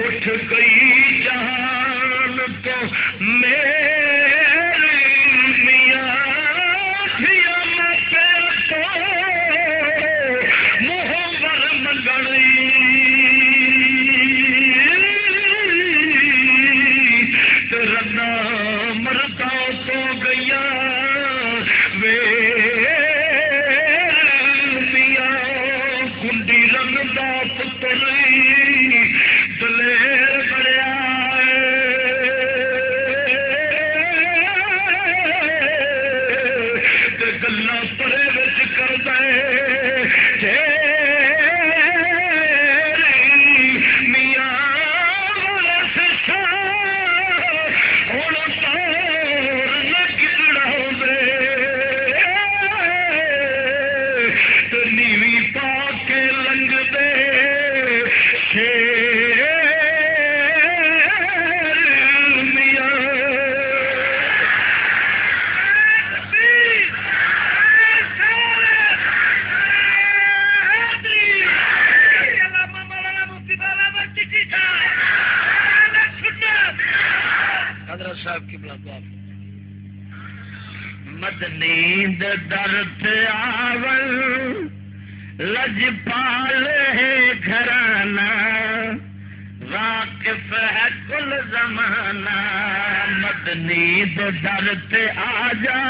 اٹھ گئی جہان تو میرے مدنی درد آول لج پال ہے گھرانا واقف ہے کل زمانہ مدنی درد آ جا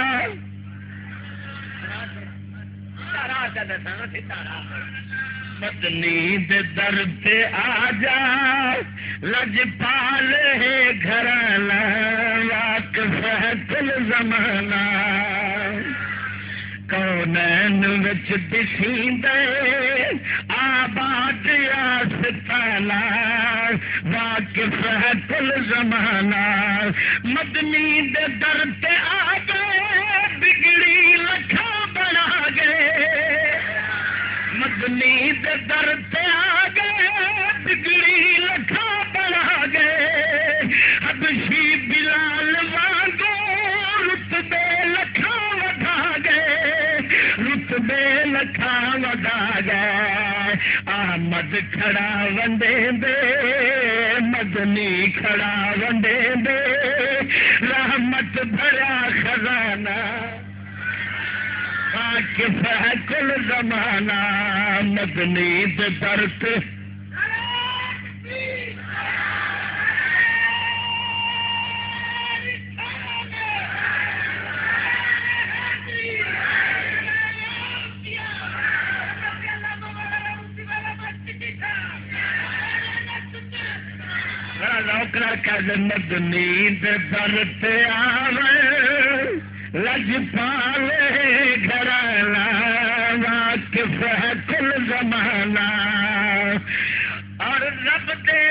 مدنی درد آ جا لج پال ہے گھر زمانہ کونین وچ دسیندے آباد آستانہ واقف ہے کل زمانہ مدنی دے در تے آگے بگڑی لکھا بنا گئے مدنی دے در ناز کھڑا وندے دے مدنی کھڑا وندے دے رحمت بھرا خزانہ کل زمانہ، مدنی درد کر کے مدنی در لج پالے گھرانا کف کل زمانہ اور رب دے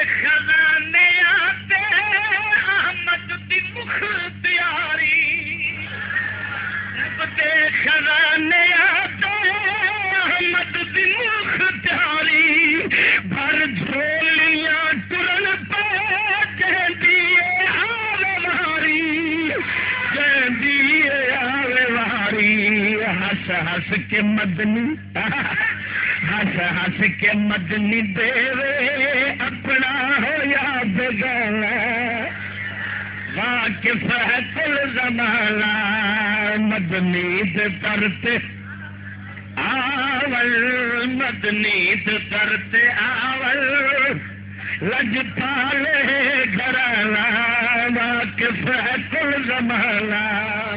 ہس کے مدنی ہس ہنس کے مدنی دے اپنا ہو یاد گانا واقف ہے کل زمانہ مدنی درتے آول، مدنی درتے آول۔ لج لے گھر کے فیصل زمانہ۔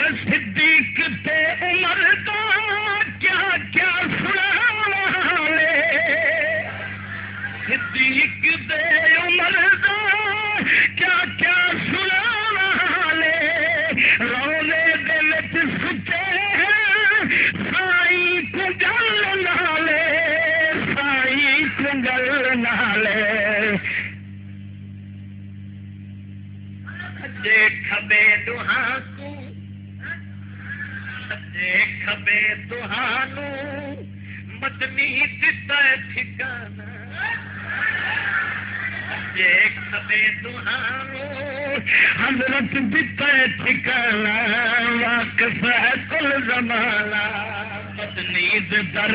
اور صدیق پہ عمر کا سجے کبے تہانو مدنی دتا ٹھکانا سجے کبے تہانو حضرت دتا ٹھکانا واقف ہے کل زمانہ مدنی در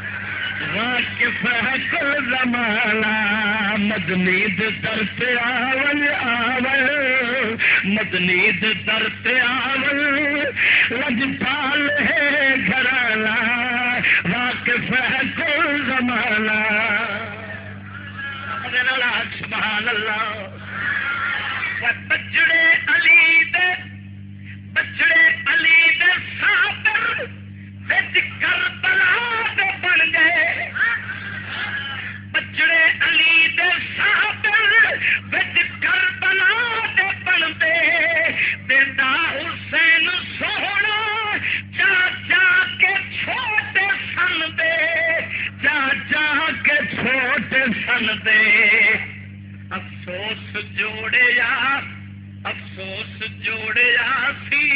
واقف ہے کل زمانہ، مدنی در پہ آول آول، مدنی در پہ آول۔ لجپال ہے گھرانا واقف ہے کل زمانہ۔ سبحان بچڑے علی بچڑے علی دے ساتر جان دے افسوس جوڑیا افسوس جوڑیا سی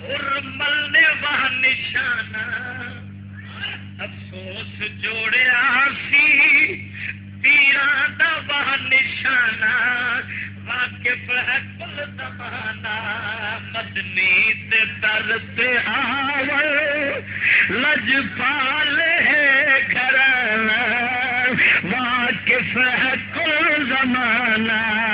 ہر ملنے وہ نشان افسوس جوڑیا سی پیرا دا وہ نشانہ واقف ہے کل زمانہ مدنی تے درد آوے لج پال کس ہے کل زمانہ